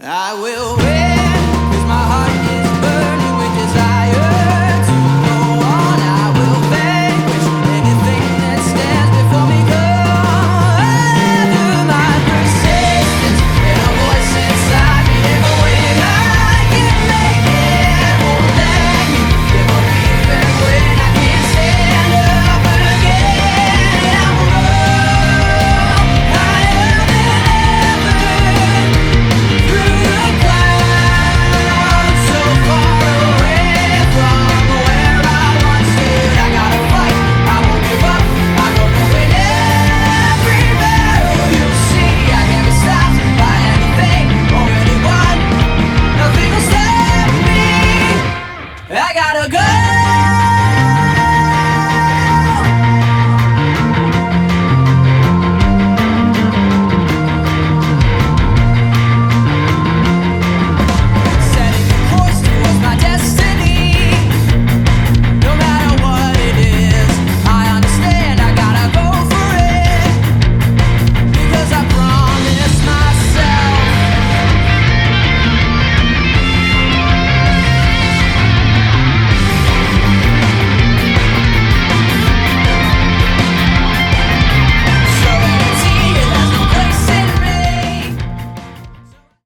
I will.